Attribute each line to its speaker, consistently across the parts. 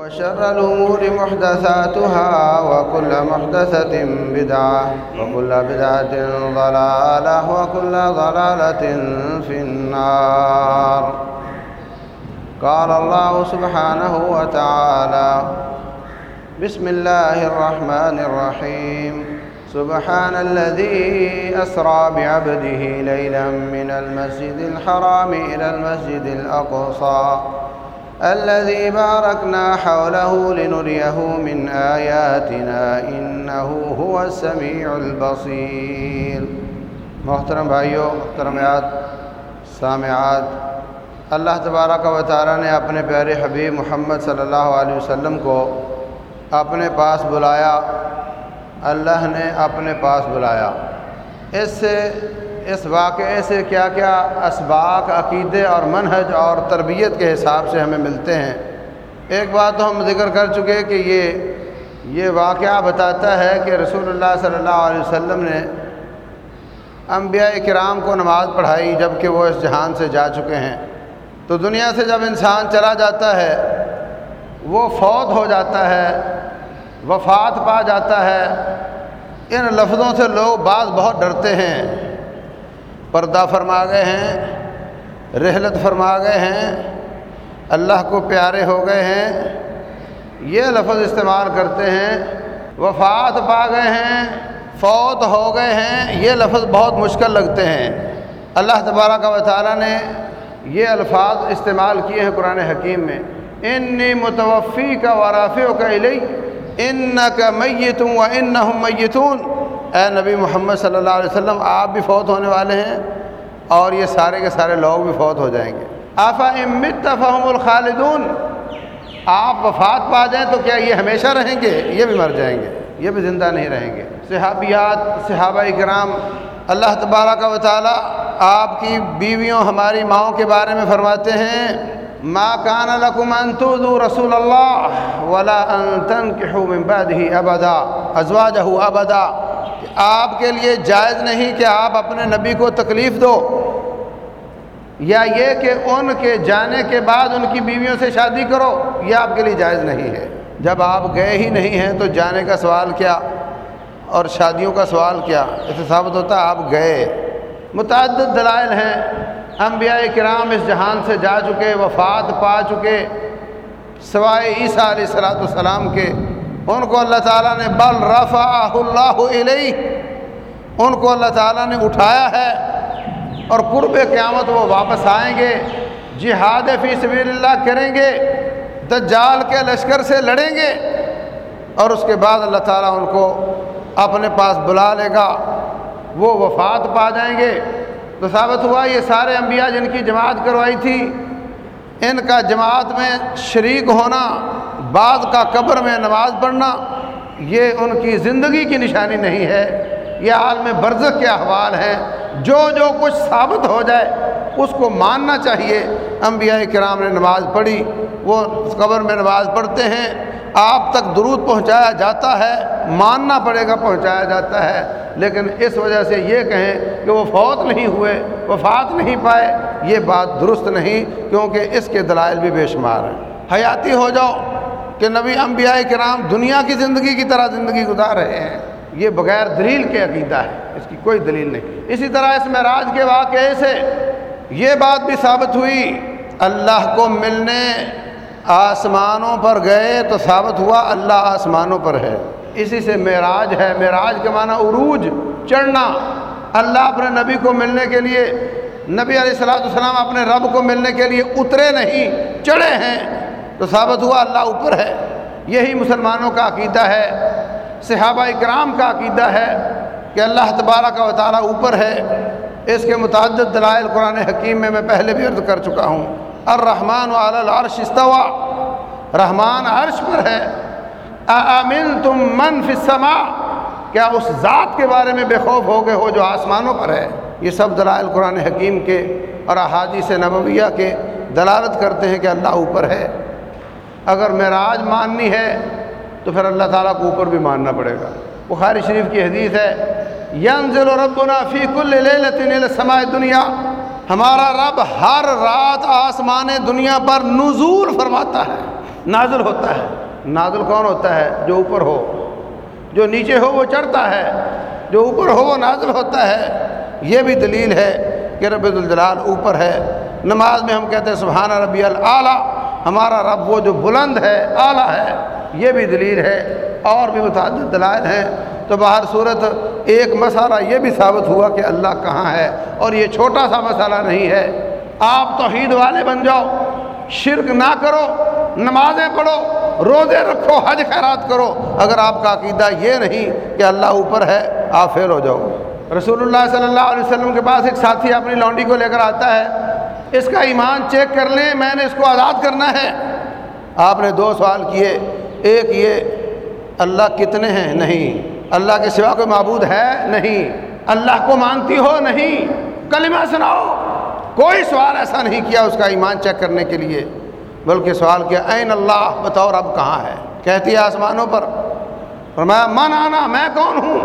Speaker 1: وشر الأمور محدثاتها وكل محدثة بدعة وكل بدعة ضلالة وكل ضلالة في النار. قال الله سبحانه وتعالى بسم الله الرحمن الرحيم. سبحان الذي أسرى بعبده ليلا من المسجد الحرام إلى المسجد الأقصى. الذي باركنا حوله لنريه من آياتنا إنه هو السميع البصير. محترم بھائیوں محترمات سامعات، اللہ تبارک و تعالیٰ نے اپنے پیارے حبیب محمد صلی اللہ علیہ وسلم کو اپنے پاس بلایا۔ اللہ نے اپنے پاس بلایا۔ اس سے اس واقعے سے کیا کیا اسباق، عقیدے اور منہج اور تربیت کے حساب سے ہمیں ملتے ہیں۔ ایک بات تو ہم ذکر کر چکے کہ یہ یہ واقعہ بتاتا ہے کہ رسول اللہ صلی اللہ علیہ وسلم نے انبیاء کرام کو نماز پڑھائی جبکہ وہ اس جہان سے جا چکے ہیں۔ تو دنیا سے جب انسان چلا جاتا ہے، وہ فوت ہو جاتا ہے، وفات پا جاتا ہے۔ ان لفظوں سے لوگ بعض بہت ڈرتے ہیں۔ پردہ فرما گئے ہیں، رحلت فرما گئے ہیں، اللہ کو پیارے ہو گئے ہیں۔ یہ لفظ استعمال کرتے ہیں، وفات پا گئے ہیں، فوت ہو گئے ہیں۔ یہ لفظ بہت مشکل لگتے ہیں۔ اللہ تبارہ کا تعالیٰ نے یہ الفاظ استعمال کیے ہیں قرآن حکیم میں۔ انی متوفی کا ورافی کا علی ان کا میتوں و ان میتون۔ اے نبی محمد صلی اللہ علیہ وسلم، آپ بھی فوت ہونے والے ہیں اور یہ سارے کے سارے لوگ بھی فوت ہو جائیں گے۔ آفا امت فہم الخالدون، آپ وفات پا جائیں تو کیا یہ ہمیشہ رہیں گے؟ یہ بھی مر جائیں گے، یہ بھی زندہ نہیں رہیں گے۔ صحابیات، صحابہ کرام اللہ تبارہ کا تعالیٰ آپ کی بیویوں، ہماری ماؤں کے بارے میں فرماتے ہیں، ما کان لکم ان تؤذوا رسول اللہ ولا ان تنکحوا من بعده ابدا، ازواجہ ابدا آپ کے لیے جائز نہیں کہ آپ اپنے نبی کو تکلیف دو، یا یہ کہ ان کے جانے کے بعد ان کی بیویوں سے شادی کرو، یہ آپ کے لیے جائز نہیں ہے۔ جب آپ گئے ہی نہیں ہیں تو جانے کا سوال کیا اور شادیوں کا سوال کیا؟ اسے ثابت ہوتا آپ گئے۔ متعدد دلائل ہیں۔ انبیاء کرام اس جہان سے جا چکے، وفات پا چکے، سوائے عیسیٰ علیہ السلاۃ والسلام کے۔ ان کو اللہ تعالیٰ نے بل رفع اللہ علیہ ان کو اللہ تعالیٰ نے اٹھایا ہے اور قرب قیامت وہ واپس آئیں گے، جہاد فی سبیل اللہ کریں گے، دجال کے لشکر سے لڑیں گے اور اس کے بعد اللہ تعالیٰ ان کو اپنے پاس بلا لے گا، وہ وفات پا جائیں گے۔ تو ثابت ہوا یہ سارے انبیاء جن کی جماعت کروائی تھی، ان کا جماعت میں شریک ہونا بعض کا قبر میں نماز پڑھنا یہ ان کی زندگی کی نشانی نہیں ہے، یہ عالم برزخ کے احوال ہیں۔ جو جو کچھ ثابت ہو جائے، اس کو ماننا چاہیے۔ انبیاء کرام نے نماز پڑھی، وہ قبر میں نماز پڑھتے ہیں۔ آپ تک درود پہنچایا جاتا ہے، ماننا پڑے گا، پہنچایا جاتا ہے۔ لیکن اس وجہ سے یہ کہیں کہ وہ فوت نہیں ہوئے، وفات نہیں پائے، یہ بات درست نہیں، کیونکہ اس کے دلائل بھی بے شمار ہیں۔ حیاتی ہو جاؤ کہ نبی انبیاء کرام دنیا کی زندگی کی طرح زندگی گزار رہے ہیں۔ یہ بغیر دلیل کے عقیدہ ہے، اس کی کوئی دلیل نہیں۔ اسی طرح اس معراج کے واقعے سے یہ بات بھی ثابت ہوئی، اللہ کو ملنے آسمانوں پر گئے تو ثابت ہوا اللہ آسمانوں پر ہے۔ اسی سے معراج ہے۔ معراج کے معنی عروج، چڑھنا۔ اللہ اپنے نبی کو ملنے کے لیے، نبی علیہ السلاۃ السلام اپنے رب کو ملنے کے لیے اترے نہیں، چڑھے ہیں۔ تو ثابت ہوا اللہ اوپر ہے۔ یہی مسلمانوں کا عقیدہ ہے، صحابہ اکرام کا عقیدہ ہے کہ اللہ تبارہ کا تعالیٰ اوپر ہے۔ اس کے متعدد دلائل قرآن حکیم میں میں پہلے بھی عرض کر چکا ہوں۔ الرحمن العرش استوا رحمان عرش پر ہے۔ امن تم من السماء؟ کیا اس ذات کے بارے میں بے خوف ہو گئے ہو جو آسمانوں پر ہے؟ یہ سب دلائل قرآن حکیم کے اور احادیث نبویہ کے دلالت کرتے ہیں کہ اللہ اوپر ہے۔ اگر معراج ماننی ہے تو پھر اللہ تعالیٰ کو اوپر بھی ماننا پڑے گا۔ بخاری شریف کی حدیث ہے، ینزل ربنا فی کل لیلت سمائے دنیا۔ ہمارا رب ہر رات آسمان دنیا پر نزول فرماتا ہے، نازل ہوتا ہے۔ نازل کون ہوتا ہے؟ جو اوپر ہو۔ جو نیچے ہو وہ چڑھتا ہے، جو اوپر ہو وہ نازل ہوتا ہے۔ یہ بھی دلیل ہے کہ رب الجلال اوپر ہے۔ نماز میں ہم کہتے ہیں سبحانہ ربی العلیٰ ہمارا رب وہ جو بلند ہے، اعلیٰ ہے، یہ بھی دلیل ہے، اور بھی متعدد دلائل ہیں۔ تو باہر صورت ایک مسئلہ یہ بھی ثابت ہوا کہ اللہ کہاں ہے، اور یہ چھوٹا سا مسئلہ نہیں ہے۔ آپ توحید والے بن جاؤ، شرک نہ کرو، نمازیں پڑھو، روزے رکھو، حج خیرات کرو۔ اگر آپ کا عقیدہ یہ نہیں کہ اللہ اوپر ہے، آپ فیل ہو جاؤ۔ رسول اللہ صلی اللہ علیہ وسلم کے پاس ایک ساتھی اپنی لانڈی کو لے کر آتا ہے اس کا ایمان چیک کر لیں، میں نے اس کو آزاد کرنا ہے۔ آپ نے دو سوال کیے۔ ایک یہ، اللہ کتنے ہیں؟ نہیں۔ اللہ کے سوا کوئی معبود ہے؟ نہیں۔ اللہ کو مانتی ہو؟ نہیں۔ کلمہ سناؤ۔ کوئی سوال ایسا نہیں کیا اس کا ایمان چیک کرنے کے لیے۔ بلکہ سوال کیا، این اللہ؟ بطور اب کہاں ہے؟ کہتی ہے آسمانوں پر۔ فرمایا، من آنا، میں کون ہوں؟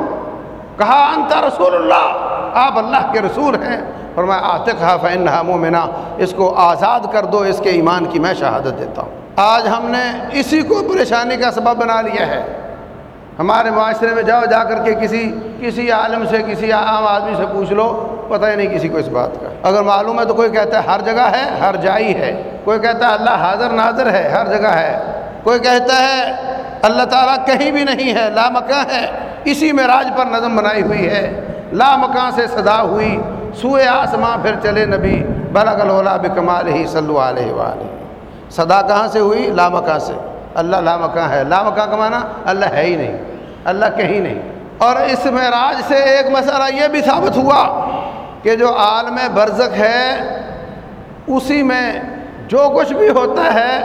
Speaker 1: کہا انتا رسول اللہ۔ آپ اللہ کے رسول ہیں۔ فرمایا آتے کہا فن مومنا اس کو آزاد کر دو، اس کے ایمان کی میں شہادت دیتا ہوں۔ آج ہم نے اسی کو پریشانی کا سبب بنا لیا ہے۔ ہمارے معاشرے میں جاؤ، جا کر کے کسی کسی عالم سے، کسی عام آدمی سے پوچھ لو، پتہ ہی نہیں کسی کو اس بات کا۔ اگر معلوم ہے تو کوئی کہتا ہے، ہر جگہ ہے، ہر جائی ہے۔ کوئی کہتا ہے، اللہ حاضر ناظر ہے، ہر جگہ ہے۔ کوئی کہتا ہے، اللہ تعالیٰ کہیں بھی نہیں ہے، لا مکان ہے۔ اسی میں راج پر نظم بنائی ہوئی ہے۔ لا مکان سے صدا ہوئی۔ سوئے آسماں پھر چلے نبی، بلغ الولا بکمال ہی صلو علیہ وآلہ۔ صدا کہاں سے ہوئی؟ لا مکان سے۔ اللہ لا مکان ہے۔ لا مکان کا معنی اللہ ہے ہی نہیں، اللہ کہیں نہیں۔ اور اس معراج سے ایک مسئلہ یہ بھی ثابت ہوا کہ جو عالم برزخ ہے، اسی میں جو کچھ بھی ہوتا ہے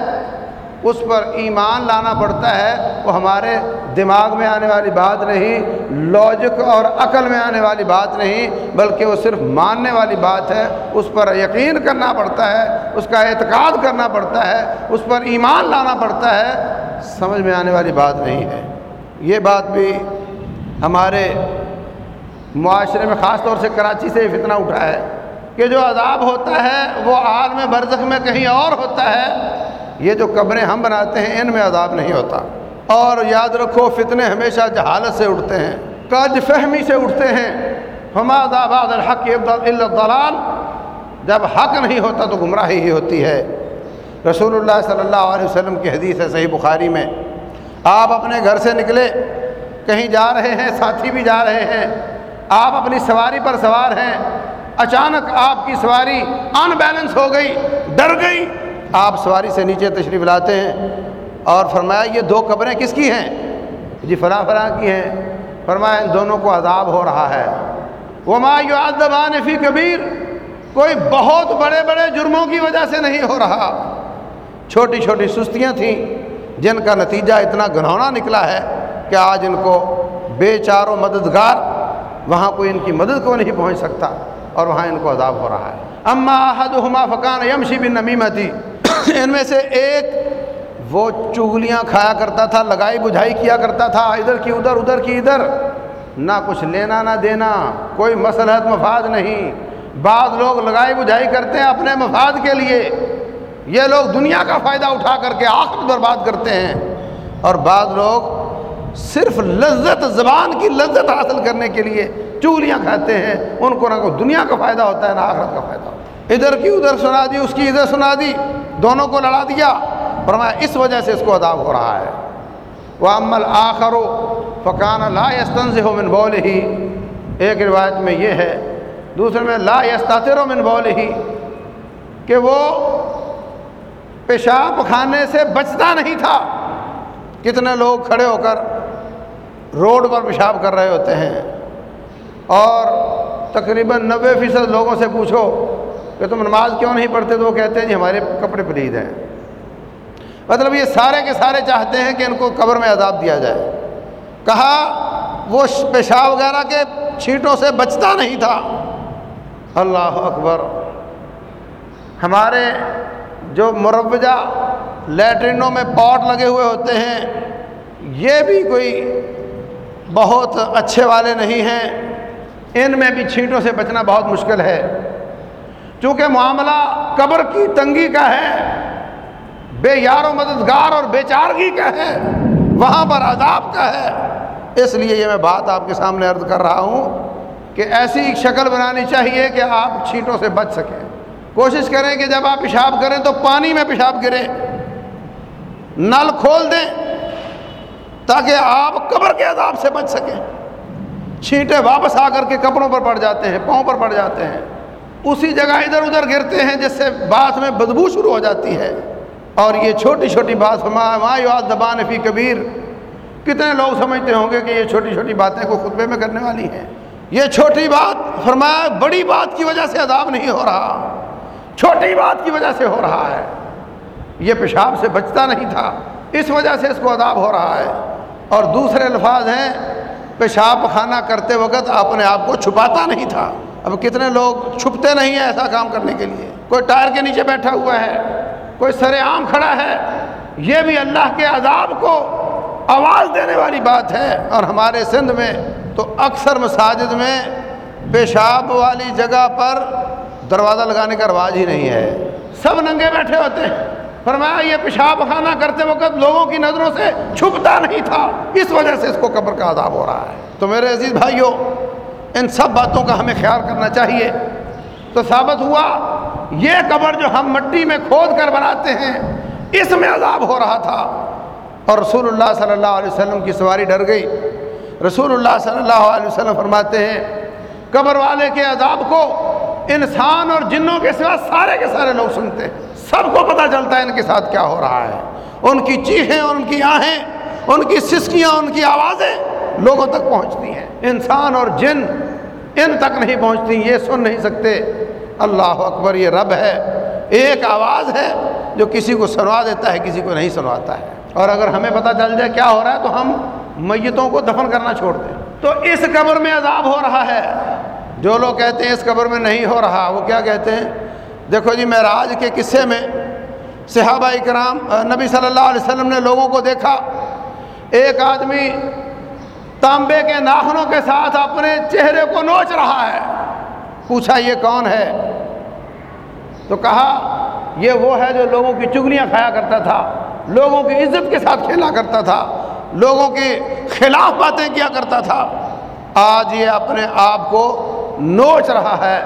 Speaker 1: اس پر ایمان لانا پڑتا ہے، وہ ہمارے دماغ میں آنے والی بات نہیں لاجک اور عقل میں آنے والی بات نہیں، بلکہ وہ صرف ماننے والی بات ہے۔ اس پر یقین کرنا پڑتا ہے، اس کا اعتقاد کرنا پڑتا ہے، اس پر ایمان لانا پڑتا ہے۔ سمجھ میں آنے والی بات نہیں ہے۔ یہ بات بھی ہمارے معاشرے میں خاص طور سے کراچی سے فتنہ اٹھا ہے کہ جو عذاب ہوتا ہے، وہ عالم برزخ میں کہیں اور ہوتا ہے۔ یہ جو قبریں ہم بناتے ہیں، ان میں عذاب نہیں ہوتا۔ اور یاد رکھو، فتنے ہمیشہ جہالت سے اٹھتے ہیں کج فہمی سے اٹھتے ہیں۔ حماد آباد الحق الدلال جب حق نہیں ہوتا تو گمراہی ہی ہوتی ہے۔ رسول اللہ صلی اللہ علیہ وسلم کی حدیث ہے صحیح بخاری میں۔ آپ اپنے گھر سے نکلے، کہیں جا رہے ہیں، ساتھی بھی جا رہے ہیں۔ آپ اپنی سواری پر سوار ہیں۔ اچانک آپ کی سواری ان بیلنس ہو گئی، ڈر گئی۔ آپ سواری سے نیچے تشریف لاتے ہیں اور فرمایا یہ دو قبریں کس کی ہیں؟ جی فلاں فلاں کی ہیں۔ فرمایا ان دونوں کو عذاب ہو رہا ہے۔ وہ مایو فی کبیر کوئی بہت بڑے بڑے جرموں کی وجہ سے نہیں ہو رہا۔ چھوٹی چھوٹی سستیاں تھیں۔ جن کا نتیجہ اتنا گنہونا نکلا ہے کہ آج ان کو بے چاروں مددگار وہاں کوئی ان کی مدد کو نہیں پہنچ سکتا اور وہاں ان کو عذاب ہو رہا ہے۔ اما احد ہما فقان یمشی بن نمیمتی ان میں سے ایک وہ چگلیاں کھایا کرتا تھا، لگائی بجھائی کیا کرتا تھا، ادھر کی ادھر ادھر کی ادھر، نہ کچھ لینا، نہ دینا، کوئی مسلحت، مفاد نہیں۔ بعض لوگ لگائی بجھائی کرتے ہیں اپنے مفاد کے لیے۔ یہ لوگ دنیا کا فائدہ اٹھا کر کے آخر برباد کرتے ہیں۔ اور بعض لوگ صرف لذت، زبان کی لذت حاصل کرنے کے لیے چولیاں کھاتے ہیں۔ ان کو نہ کوئی دنیا کا فائدہ ہوتا ہے، نہ آخرت کا فائدہ ہوتا ہے۔ ادھر کی ادھر سنا دی، اس کی ادھر سنا دی، دونوں کو لڑا دیا۔ فرمایا، اس وجہ سے اس کو عذاب ہو رہا ہے۔ وہ عمل آخر و فقان لا یستن سے ہو من بول ہی ایک روایت میں یہ ہے۔ دوسرے میں، لا یستاطر و من بول ہی کہ وہ پیشاب کھانے سے بچتا نہیں تھا۔ کتنے لوگ کھڑے ہو کر روڈ پر پیشاب کر رہے ہوتے ہیں۔ اور تقریباً نوے فیصد لوگوں سے پوچھو کہ تم نماز کیوں نہیں پڑھتے تو وہ کہتے ہیں جی ہمارے کپڑے پلید ہیں۔ مطلب یہ سارے کے سارے چاہتے ہیں کہ ان کو قبر میں عذاب دیا جائے۔ کہا وہ پیشاب وغیرہ کے چھینٹوں سے بچتا نہیں تھا۔ اللہ اکبر۔ ہمارے جو مروجہ لیٹرینوں میں پاٹ لگے ہوئے ہوتے ہیں، یہ بھی کوئی بہت اچھے والے نہیں ہیں۔ ان میں بھی چھینٹوں سے بچنا بہت مشکل ہے۔ چونکہ معاملہ قبر کی تنگی کا ہے، بے یار و مددگار اور بے چارگی کا ہے، وہاں پر عذاب کا ہے۔ اس لیے یہ میں بات آپ کے سامنے عرض کر رہا ہوں کہ ایسی شکل بنانی چاہیے کہ آپ چھینٹوں سے بچ سکیں۔ کوشش کریں کہ جب آپ پیشاب کریں تو پانی میں پیشاب گرے نل کھول دیں تاکہ آپ قبر کے عذاب سے بچ سکیں۔ چھینٹے واپس آ کر کے کپڑوں پر پڑ جاتے ہیں، پاؤں پر پڑ جاتے ہیں۔ اسی جگہ ادھر ادھر گرتے ہیں جس سے بات میں بدبو شروع ہو جاتی ہے۔ اور یہ چھوٹی چھوٹی بات دبان فی کبیر۔ کتنے لوگ سمجھتے ہوں گے کہ یہ چھوٹی چھوٹی باتیں کو خطبے میں کرنے والی ہیں۔ یہ چھوٹی بات، فرمایا، بڑی بات کی وجہ سے عذاب نہیں ہو رہا۔ چھوٹی بات کی وجہ سے ہو رہا ہے۔ یہ پیشاب سے بچتا نہیں تھا، اس وجہ سے اس کو عذاب ہو رہا ہے۔ اور دوسرے الفاظ ہیں، پیشاب خانہ کرتے وقت اپنے آپ کو چھپاتا نہیں تھا۔ اب کتنے لوگ چھپتے نہیں ہیں ایسا کام کرنے کے لیے؟ کوئی ٹائر کے نیچے بیٹھا ہوا ہے، کوئی سر عام کھڑا ہے، یہ بھی اللہ کے عذاب کو آواز دینے والی بات ہے۔ اور ہمارے سندھ میں تو اکثر مساجد میں پیشاب والی جگہ پر دروازہ لگانے کا رواج ہی نہیں ہے۔ سب ننگے بیٹھے ہوتے ہیں۔ فرمایا، یہ پیشاب خانہ کرتے وقت لوگوں کی نظروں سے چھپتا نہیں تھا۔ اس وجہ سے اس کو قبر کا عذاب ہو رہا ہے۔ تو میرے عزیز بھائیوں ان سب باتوں کا ہمیں خیال کرنا چاہیے۔ تو ثابت ہوا، یہ قبر جو ہم مٹی میں کھود کر بناتے ہیں، اس میں عذاب ہو رہا تھا۔ اور رسول اللہ صلی اللہ علیہ وسلم کی سواری ڈر گئی۔ رسول اللہ صلی اللہ علیہ وسلم فرماتے ہیں، قبر والے کے عذاب کو انسان اور جنوں کے سوا سارے کے سارے لوگ سنتے ہیں۔ سب کو پتہ چلتا ہے ان کے ساتھ کیا ہو رہا ہے۔ ان کی چیخیں، ان کی آہیں، ان کی سسکیاں، ان کی آوازیں۔ لوگوں تک پہنچتی ہیں۔ انسان اور جن ان تک نہیں پہنچتی، یہ سن نہیں سکتے۔ اللہ اکبر، یہ رب ہے۔ ایک آواز ہے جو کسی کو سنوا دیتا ہے، کسی کو نہیں سنواتا ہے۔ اور اگر ہمیں پتہ چل جائے کیا ہو رہا ہے، تو ہم میتوں کو دفن کرنا چھوڑ دیں۔ تو اس قبر میں عذاب ہو رہا ہے۔ جو لوگ کہتے ہیں اس قبر میں نہیں ہو رہا، وہ کیا کہتے ہیں؟ دیکھو جی معراج کے قصے میں صحابہ اکرام، نبی صلی اللہ علیہ وسلم نے لوگوں کو دیکھا۔ ایک آدمی تانبے کے ناخنوں کے ساتھ اپنے چہرے کو نوچ رہا ہے۔ پوچھا، یہ کون ہے؟ تو کہا، یہ وہ ہے جو لوگوں کی چگلیاں کھایا کرتا تھا، لوگوں کی عزت کے ساتھ کھیلا کرتا تھا، لوگوں کے خلاف باتیں کیا کرتا تھا۔ آج یہ اپنے آپ کو نوچ رہا ہے۔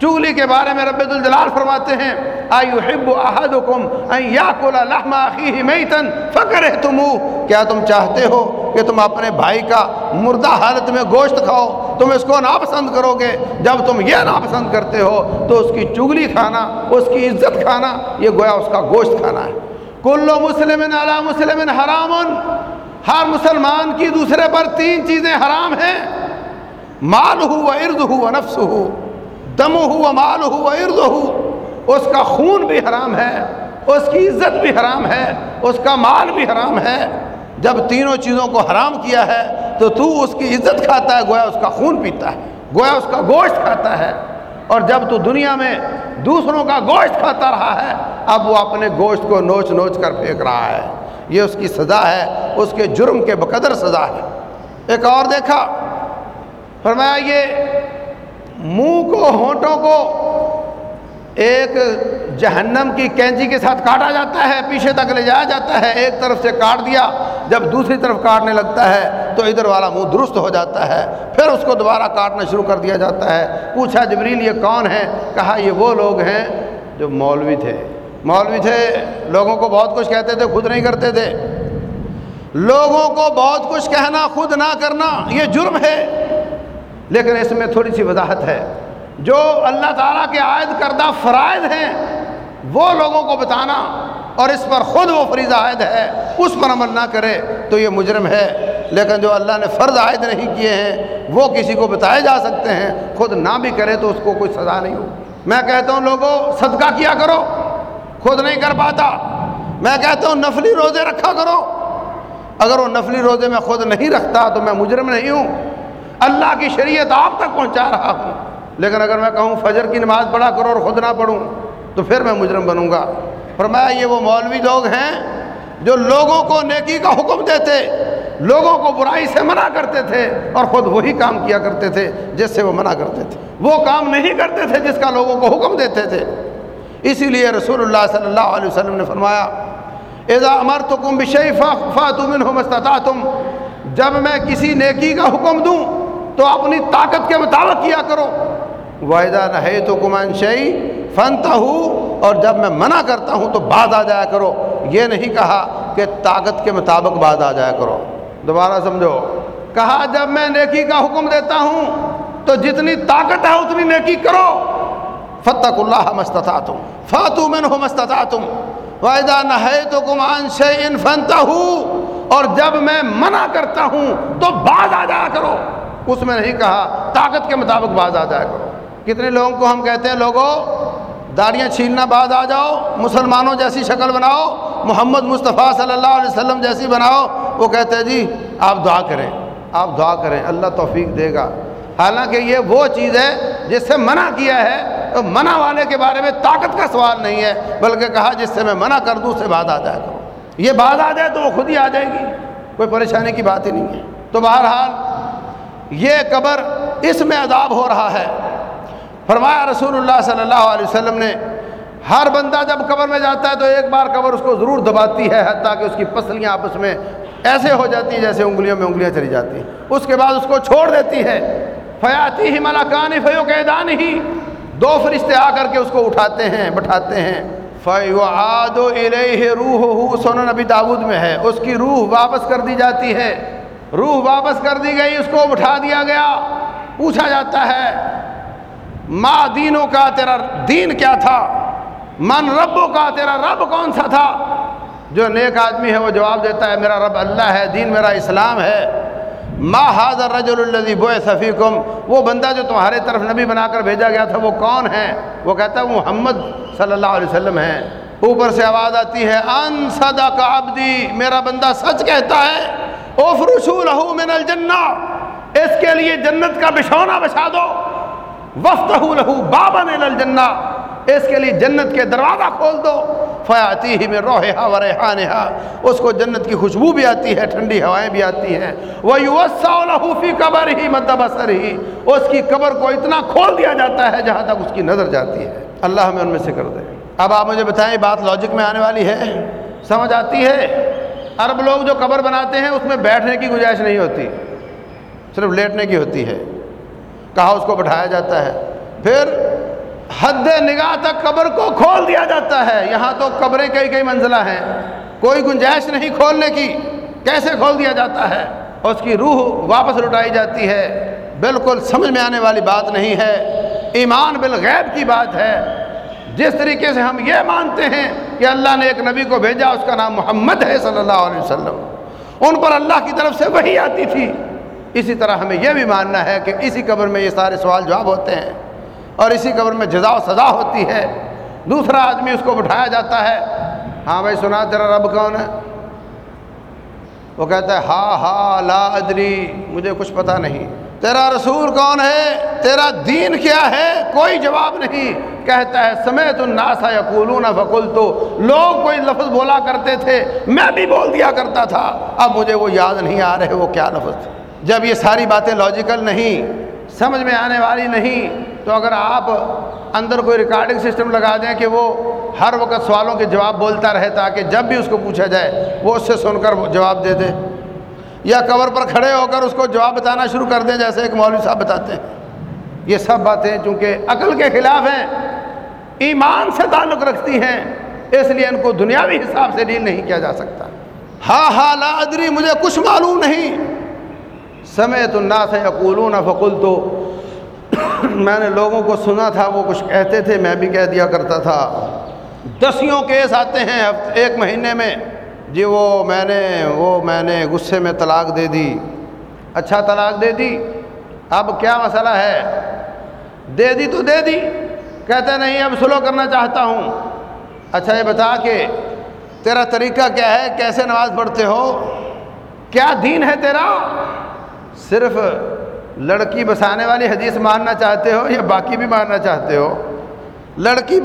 Speaker 1: چگلی کے بارے میں رب الجلال فرماتے ہیں، ایحب احدکم ان یاکل لحم اخیہ میتن فکرہتمو کیا تم چاہتے ہو کہ تم اپنے بھائی کا مردہ حالت میں گوشت کھاؤ، تم اس کو ناپسند کرو گے جب تم یہ ناپسند کرتے ہو، تو اس کی چگلی کھانا، اس کی عزت کھانا، یہ گویا اس کا گوشت کھانا ہے۔ کلو مسلم علی مسلم حرام ہر مسلمان کی دوسرے پر تین چیزیں حرام ہیں۔ مال ہو و ارد ہو و نفس ہو دم ہو مال ہو ارد ہو اس کا خون بھی حرام ہے، اس کی عزت بھی حرام ہے، اس کا مال بھی حرام ہے۔ جب تینوں چیزوں کو حرام کیا ہے تو تو اس کی عزت کھاتا ہے، گویا اس کا خون پیتا ہے، گویا اس کا گوشت کھاتا ہے۔ اور جب تو دنیا میں دوسروں کا گوشت کھاتا رہا ہے، اب وہ اپنے گوشت کو نوچ نوچ کر پھینک رہا ہے۔ یہ اس کی سزا ہے، اس کے جرم کے بقدر سزا ہے۔ ایک اور دیکھا، فرمایا یہ منہ کو، ہونٹوں کو ایک جہنم کی کینچی کے ساتھ کاٹا جاتا ہے، پیچھے تک لے جایا جاتا ہے، ایک طرف سے کاٹ دیا، جب دوسری طرف کاٹنے لگتا ہے تو ادھر والا منہ درست ہو جاتا ہے، پھر اس کو دوبارہ کاٹنا شروع کر دیا جاتا ہے۔ پوچھا، جبریل، یہ کون ہے کہا، یہ وہ لوگ ہیں جو مولوی تھے۔ مولوی تھے، لوگوں کو بہت کچھ کہتے تھے، خود نہیں کرتے تھے۔ لوگوں کو بہت کچھ کہنا، خود نہ کرنا، یہ جرم ہے۔ لیکن اس میں تھوڑی سی وضاحت ہے۔ جو اللہ تعالیٰ کے عائد کردہ فرائض ہیں، وہ لوگوں کو بتانا اور اس پر خود وہ فریض عائد ہے، اس پر عمل نہ کرے تو یہ مجرم ہے۔ لیکن جو اللہ نے فرض عائد نہیں کیے ہیں، وہ کسی کو بتائے جا سکتے ہیں، خود نہ بھی کرے تو اس کو کوئی سزا نہیں ہو۔ میں کہتا ہوں لوگوں صدقہ کیا کرو۔ خود نہیں کر پاتا۔ میں کہتا ہوں، نفلی روزے رکھا کرو۔ اگر وہ نفلی روزے میں خود نہیں رکھتا تو میں مجرم نہیں ہوں۔ اللہ کی شریعت آپ تک پہنچا رہا ہوں۔ لیکن اگر میں کہوں فجر کی نماز پڑھا کرو اور خود نہ پڑھوں، تو پھر میں مجرم بنوں گا۔ فرمایا یہ وہ مولوی لوگ ہیں جو لوگوں کو نیکی کا حکم دیتے، لوگوں کو برائی سے منع کرتے تھے اور خود وہی کام کیا کرتے تھے جس سے وہ منع کرتے تھے۔ وہ کام نہیں کرتے تھے جس کا لوگوں کو حکم دیتے تھے۔ اسی لیے رسول اللہ صلی اللہ علیہ وسلم نے فرمایا، اذا امر تو کم بشی تم جب میں کسی نیکی کا حکم دوں تو اپنی طاقت کے مطابق کیا کرو۔ واحدہ نہ تو کمان شعی فنتا ہوں اور جب میں منع کرتا ہوں تو بعد آ جایا کرو۔ یہ نہیں کہا کہ طاقت کے مطابق بعد آ جایا کرو۔ دوبارہ سمجھو۔ کہا جب میں نیکی کا حکم دیتا ہوں تو جتنی طاقت ہے اتنی نیکی کرو۔ فتق اللہ مستطا تم فاتو میں ہو مستطا تم واحدہ نہ تو کمان شعین فنتا ہوں اور جب میں منع کرتا ہوں تو باز آ جایا کرو۔ اس میں نہیں کہا طاقت کے مطابق باز آ جایا کرو۔ کتنے لوگوں کو ہم کہتے ہیں لوگوں داڑیاں چھیننا بعد آ جاؤ، مسلمانوں جیسی شکل بناؤ، محمد مصطفیٰ صلی اللہ علیہ وسلم جیسی بناؤ۔ وہ کہتے ہیں جی آپ دعا کریں، آپ دعا کریں، اللہ توفیق دے گا۔ حالانکہ یہ وہ چیز ہے جس سے منع کیا ہے۔ تو منع والے کے بارے میں طاقت کا سوال نہیں ہے، بلکہ کہا، جس سے میں منع کر دوں اسے بعد آ جائے کرو یہ بات آ جائے تو وہ خود ہی آ جائے گی، کوئی پریشانی کی بات ہی نہیں ہے۔ تو بہرحال، یہ قبر اس میں عذاب ہو رہا ہے۔ فرمایا رسول اللہ صلی اللہ علیہ وسلم نے، ہر بندہ جب قبر میں جاتا ہے تو ایک بار قبر اس کو ضرور دباتی ہے، حتیٰ کہ اس کی پسلیاں آپس میں ایسے ہو جاتی ہیں جیسے انگلیوں میں انگلیاں چلی جاتی ہیں۔ اس کے بعد اس کو چھوڑ دیتی ہے فیاتی ہی ملاکان فیو قیدان ہی دو فرشتے آ کر کے اس کو اٹھاتے ہیں، بٹھاتے ہیں۔ فیعاد الیہ روح سونا نبی داود میں ہے۔ اس کی روح واپس کر دی جاتی ہے۔ روح واپس کر دی گئی، اس کو بٹھا دیا گیا۔ پوچھا جاتا ہے ماں دینوں کا تیرا دین کیا تھا؟ من ربوں کا تیرا رب کون سا تھا؟ جو نیک آدمی ہے وہ جواب دیتا ہے، میرا رب اللہ ہے، دین میرا اسلام ہے۔ ما حاضر رجل الذي بعث فيكم وہ بندہ جو تمہارے طرف نبی بنا کر بھیجا گیا تھا، وہ کون ہے؟ وہ کہتا ہے، وہ محمد صلی اللہ علیہ وسلم ہے۔ اوپر سے آواز آتی ہے، ان صدق عبدی، میرا بندہ سچ کہتا ہے افرشوا له من الجنہ۔ اس کے لیے جنت کا بچھونا بچھا دو۔ وفتحوا له بابا من الجنہ اس کے لیے جنت کے دروازہ کھول دو۔ فیاتی ہی میں روحا و ریحانہ اس کو جنت کی خوشبو بھی آتی ہے، ٹھنڈی ہوائیں بھی آتی ہیں۔ وہ فی قبر ہی مدب اثر ہی اس کی قبر کو اتنا کھول دیا جاتا ہے جہاں تک اس کی نظر جاتی ہے۔ اللہ ہمیں ان میں سے کر دے۔ اب آپ مجھے بتائیں بات لاجک میں آنے والی ہے؟ سمجھ آتی ہے؟ عرب لوگ جو قبر بناتے ہیں، اس میں بیٹھنے کی گنجائش نہیں ہوتی۔ صرف لیٹنے کی ہوتی ہے۔ کہا اس کو بٹھایا جاتا ہے۔ پھر حد نگاہ تک قبر کو کھول دیا جاتا ہے۔ یہاں تو قبریں کئی کئی منزلہ ہیں۔ کوئی گنجائش نہیں کھولنے کی۔ کیسے کھول دیا جاتا ہے؟ اور اس کی روح واپس لٹائی جاتی ہے۔ بالکل سمجھ میں آنے والی بات نہیں ہے۔ ایمان بالغیب کی بات ہے۔ جس طریقے سے ہم یہ مانتے ہیں کہ اللہ نے ایک نبی کو بھیجا، اس کا نام محمد ہے صلی اللہ علیہ وسلم۔ ان پر اللہ کی طرف سے وہی آتی تھی۔ اسی طرح ہمیں یہ بھی ماننا ہے کہ اسی قبر میں یہ سارے سوال جواب ہوتے ہیں اور اسی قبر میں جزا و سزا ہوتی ہے۔ دوسرا آدمی اس کو بٹھایا جاتا ہے۔ ہاں بھائی، سنا تیرا رب کون ہے؟ وہ کہتا ہے، ہا ہا، لا ادری، مجھے کچھ پتہ نہیں۔ تیرا رسول کون ہے؟ تیرا دین کیا ہے؟ کوئی جواب نہیں۔ کہتا ہے، سمیت الناسا یقولون فقل تو لوگ کوئی لفظ بولا کرتے تھے، میں بھی بول دیا کرتا تھا۔ اب مجھے وہ یاد نہیں آ رہے، وہ کیا لفظ تھے؟ جب یہ ساری باتیں لاجیکل نہیں، سمجھ میں آنے والی نہیں، تو اگر آپ اندر کوئی ریکارڈنگ سسٹم لگا دیں کہ وہ ہر وقت سوالوں کے جواب بولتا رہے تاکہ جب بھی اس کو پوچھا جائے، وہ اس سے سن کر جواب دے دے۔ یا کور پر کھڑے ہو کر اس کو جواب بتانا شروع کر دیں، جیسے ایک مولوی صاحب بتاتے ہیں۔ یہ سب باتیں چونکہ عقل کے خلاف ہیں، ایمان سے تعلق رکھتی ہیں، اس لیے ان کو دنیاوی حساب سے ڈیل نہیں کیا جا سکتا۔ ہاں ہاں لا ادری، مجھے کچھ معلوم نہیں۔ سمیت الناس یقولون فقل تو میں نے لوگوں کو سنا تھا، وہ کچھ کہتے تھے، میں بھی کہہ دیا کرتا تھا۔ دسیوں کیس آتے ہیں ایک مہینے میں۔ جی وہ میں نے، وہ میں نے غصے میں طلاق دے دی۔ اچھا طلاق دے دی۔ اب کیا مسئلہ ہے؟ دے دی تو دے دی۔ کہتے نہیں، اب سلو کرنا چاہتا ہوں۔ اچھا یہ بتا کہ تیرا طریقہ کیا ہے؟ کیسے نماز پڑھتے ہو؟ کیا دین ہے تیرا؟ صرف لڑکی بسانے والی حدیث ماننا چاہتے ہو یا باقی بھی ماننا چاہتے ہو؟ لڑکی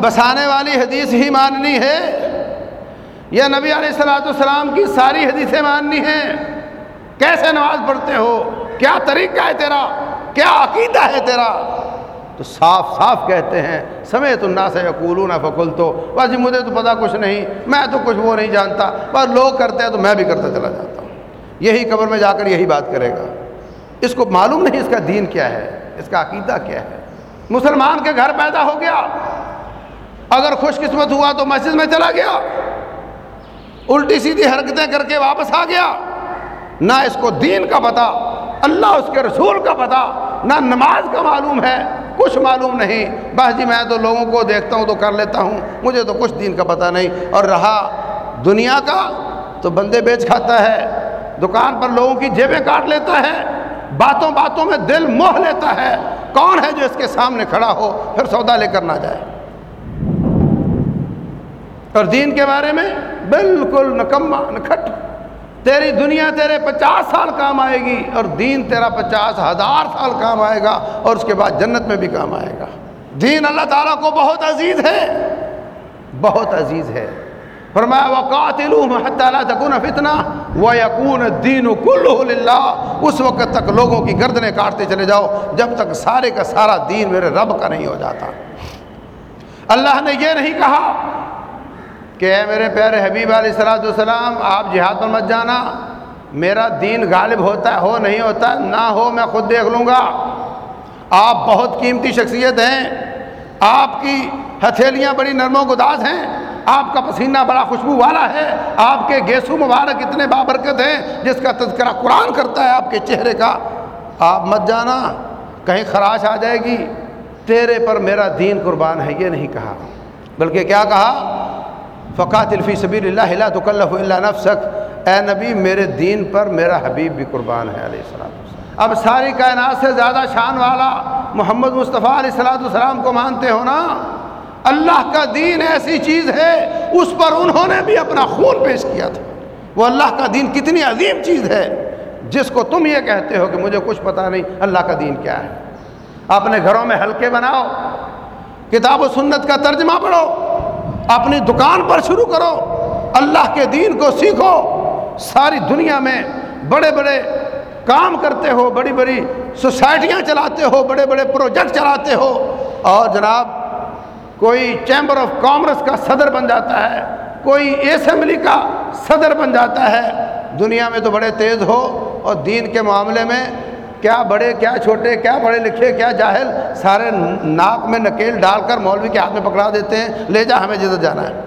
Speaker 1: بسانے والی حدیث ہی ماننی ہے یا نبی علیہ السلاۃ السلام کی ساری حدیثیں ماننی ہیں؟ کیسے نماز پڑھتے ہو؟ کیا طریقہ ہے تیرا؟ کیا عقیدہ ہے تیرا؟ تو صاف صاف کہتے ہیں، سمیت النا سے یقولون فکل تو بس جی مجھے تو پتہ کچھ نہیں، میں تو کچھ وہ نہیں جانتا بس لوگ کرتے ہیں تو میں بھی کرتا چلا جاتا ہوں۔ یہی قبر میں جا کر یہی بات کرے گا۔ اس کو معلوم نہیں اس کا دین کیا ہے، اس کا عقیدہ کیا ہے۔ مسلمان کے گھر پیدا ہو گیا۔ اگر خوش قسمت ہوا تو مسجد میں چلا گیا۔ الٹی سیدھی حرکتیں کر کے واپس آ گیا۔ نہ اس کو دین کا پتہ، اللہ اس کے رسول کا پتہ، نہ نماز کا معلوم ہے، کچھ معلوم نہیں۔ بس جی میں تو لوگوں کو دیکھتا ہوں تو کر لیتا ہوں، مجھے تو کچھ دین کا پتہ نہیں۔ اور رہا دنیا کا تو بندے بیچ کھاتا ہے۔ دکان پر لوگوں کی جیبیں کاٹ لیتا ہے، باتوں باتوں میں دل موہ لیتا ہے۔ کون ہے جو اس کے سامنے کھڑا ہو، پھر سودا لے کر نہ جائے۔ اور دین کے بارے میں بالکل نکما نکھٹ۔ تیری دنیا تیرے پچاس سال کام آئے گی اور دین تیرا پچاس ہزار سال کام آئے گا اور اس کے بعد جنت میں بھی کام آئے گا۔ دین اللہ تعالیٰ کو بہت عزیز ہے۔ بہت عزیز ہے۔ فرمایا وقاتل تکون فتنہ و یقون دین کل اس وقت تک لوگوں کی گردنیں کاٹتے چلے جاؤ، جب تک سارے کا سارا دین میرے رب کا نہیں ہو جاتا۔ اللہ نے یہ نہیں کہا کہ، اے میرے پیارے حبیب علیہ السلاۃ والسلام، آپ جہاد پر مت جانا، میرا دین غالب ہوتا ہے، ہو نہیں ہوتا، نہ ہو میں خود دیکھ لوں گا۔ آپ بہت قیمتی شخصیت ہیں، آپ کی ہتھیلیاں بڑی نرم و گداز ہیں آپ کا پسینہ بڑا خوشبو والا ہے۔ آپ کے گیسو مبارک اتنے بابرکت ہیں جس کا تذکرہ قرآن کرتا ہے آپ کے چہرے کا۔ آپ مت جانا، کہیں خراش آ جائے گی۔ تیرے پر میرا دین قربان ہے، یہ نہیں کہا۔ بلکہ کیا کہا؟ فقات الفی صبیر اللہ لا تکلف اللہ نفسک۔ اے نبی، میرے دین پر میرا حبیب بھی قربان ہے علیہ السلام اب ساری کائنات سے زیادہ شان والا محمد مصطفیٰ علیہ السلاۃ السلام کو مانتے ہو نا؟ اللہ کا دین ایسی چیز ہے، اس پر انہوں نے بھی اپنا خون پیش کیا تھا۔ وہ اللہ کا دین کتنی عظیم چیز ہے، جس کو تم یہ کہتے ہو کہ مجھے کچھ پتہ نہیں اللہ کا دین کیا ہے۔ اپنے گھروں میں ہلکے بناؤ، کتاب و سنت کا ترجمہ پڑھو، اپنی دکان پر شروع کرو، اللہ کے دین کو سیکھو۔ ساری دنیا میں بڑے بڑے کام کرتے ہو، بڑی بڑی سوسائٹیاں چلاتے ہو، بڑے بڑے پروجیکٹ چلاتے ہو۔ اور جناب کوئی چیمبر آف کامرس کا صدر بن جاتا ہے، کوئی اسمبلی کا صدر بن جاتا ہے۔ دنیا میں تو بڑے تیز ہو اور دین کے معاملے میں کیا بڑے، کیا چھوٹے، کیا پڑھے لکھے، کیا جاہل سارے ناک میں نکیل ڈال کر مولوی کے ہاتھ میں پکڑا دیتے ہیں، لے جا، ہمیں جدھر جانا ہے۔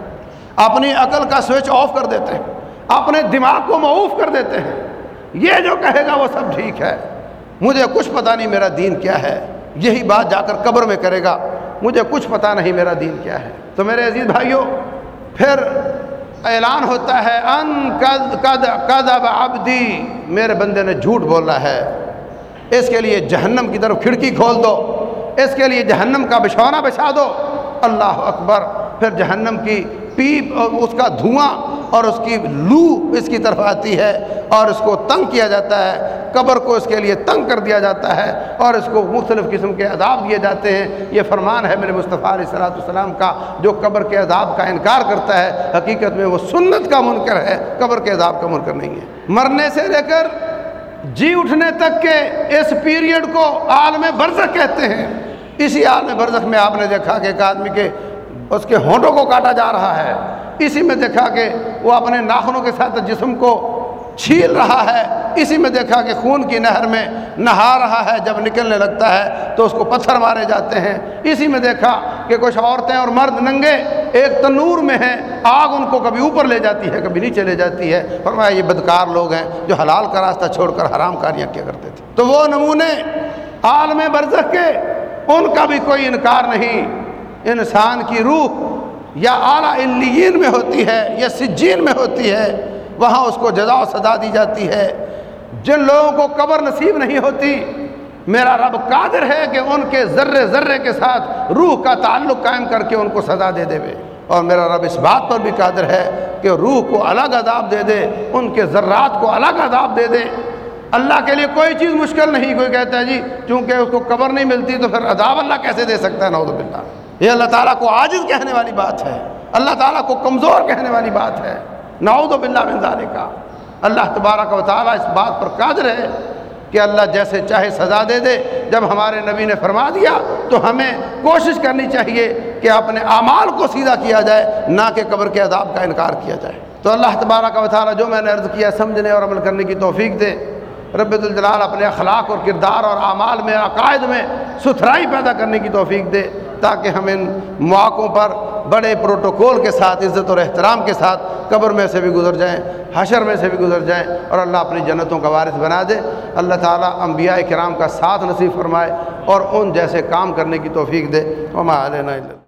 Speaker 1: اپنی عقل کا سوئچ آف کر دیتے ہیں، اپنے دماغ کو معوف کر دیتے ہیں۔ یہ جو کہے گا وہ سب ٹھیک ہے۔ مجھے کچھ پتہ نہیں میرا دین کیا ہے، یہی بات جا کر قبر میں کرے گا۔ مجھے کچھ پتہ نہیں میرا دین کیا ہے۔ تو میرے عزیز بھائیوں پھر اعلان ہوتا ہے، ان قد قد میرے بندے نے جھوٹ بولا ہے۔ اس کے لیے جہنم کی طرف کھڑکی کھول دو۔ اس کے لیے جہنم کا بچھونا بچھا دو۔ اللہ اکبر۔ پھر جہنم کی پیپ اور اس کا دھواں اور اس کی لو اس کی طرف آتی ہے اور اس کو تنگ کیا جاتا ہے، قبر کو اس کے لیے تنگ کر دیا جاتا ہے اور اس کو مختلف قسم کے عذاب دیے جاتے ہیں۔ یہ فرمان ہے میرے مصطفیٰ علیہ صلاحت السلام کا، جو قبر کے عذاب کا انکار کرتا ہے۔ حقیقت میں وہ سنت کا منکر ہے، قبر کے عذاب کا منکر نہیں ہے۔ مرنے سے لے کر جی اٹھنے تک کے اس پیریڈ کو عالم برزخ کہتے ہیں۔ اسی عالم برزخ میں آپ نے دیکھا کہ ایک آدمی کے اس کے ہونٹوں کو کاٹا جا رہا ہے۔ اسی میں دیکھا کہ وہ اپنے ناخنوں کے ساتھ جسم کو چھیل رہا ہے، اسی میں دیکھا کہ خون کی نہر میں نہا رہا ہے، جب نکلنے لگتا ہے تو اس کو پتھر مارے جاتے ہیں۔ اسی میں دیکھا کہ کچھ عورتیں اور مرد ننگے، ایک تنور میں ہیں، آگ ان کو کبھی اوپر لے جاتی ہے، کبھی نیچے لے جاتی ہے۔ فرمایا، یہ بدکار لوگ ہیں جو حلال کا راستہ چھوڑ کر حرام کاریاں کیا کرتے تھے۔ تو وہ نمونے عالم برزخ کے، ان کا بھی کوئی انکار نہیں۔ انسان کی روح یا اعلیٰ الین میں ہوتی ہے، یا سجین میں ہوتی ہے، وہاں اس کو جزا و سزا دی جاتی ہے۔ جن لوگوں کو قبر نصیب نہیں ہوتی، میرا رب قادر ہے کہ ان کے ذرے ذرے کے ساتھ روح کا تعلق قائم کر کے ان کو سزا دے دے اور میرا رب اس بات پر بھی قادر ہے کہ روح کو الگ عذاب دے دے، ان کے ذرات کو الگ عذاب دے دے۔ اللہ کے لیے کوئی چیز مشکل نہیں، کوئی کہتا ہے جی چونکہ اس کو قبر نہیں ملتی تو پھر عذاب اللہ کیسے دے سکتا ہے؟ نعوذ باللہ۔ یہ اللہ تعالیٰ کو عاجز کہنے والی بات ہے۔ اللہ تعالیٰ کو کمزور کہنے والی بات ہے۔ نعوذ باللہ من ذالک۔ کا اللہ تبارک و تعالیٰ اس بات پر قادر ہے کہ اللہ جیسے چاہے سزا دے دے۔ جب ہمارے نبی نے فرما دیا تو ہمیں کوشش کرنی چاہیے کہ اپنے اعمال کو سیدھا کیا جائے، نہ کہ قبر کے عذاب کا انکار کیا جائے۔ تو اللہ تبارہ کا وطالعہ جو میں نے عرض کیا سمجھنے اور عمل کرنے کی توفیق دے۔ رب الجلال اپنے اخلاق اور کردار اور اعمال میں، عقائد میں ستھرائی پیدا کرنے کی توفیق دے۔ تاکہ ہم ان مواقعوں پر بڑے پروٹوکول کے ساتھ، عزت اور احترام کے ساتھ قبر میں سے بھی گزر جائیں، حشر میں سے بھی گزر جائیں اور اللہ اپنی جنتوں کا وارث بنا دے۔ اللہ تعالیٰ انبیاء کرام کا ساتھ نصیب فرمائے اور ان جیسے کام کرنے کی توفیق دے۔ علیہ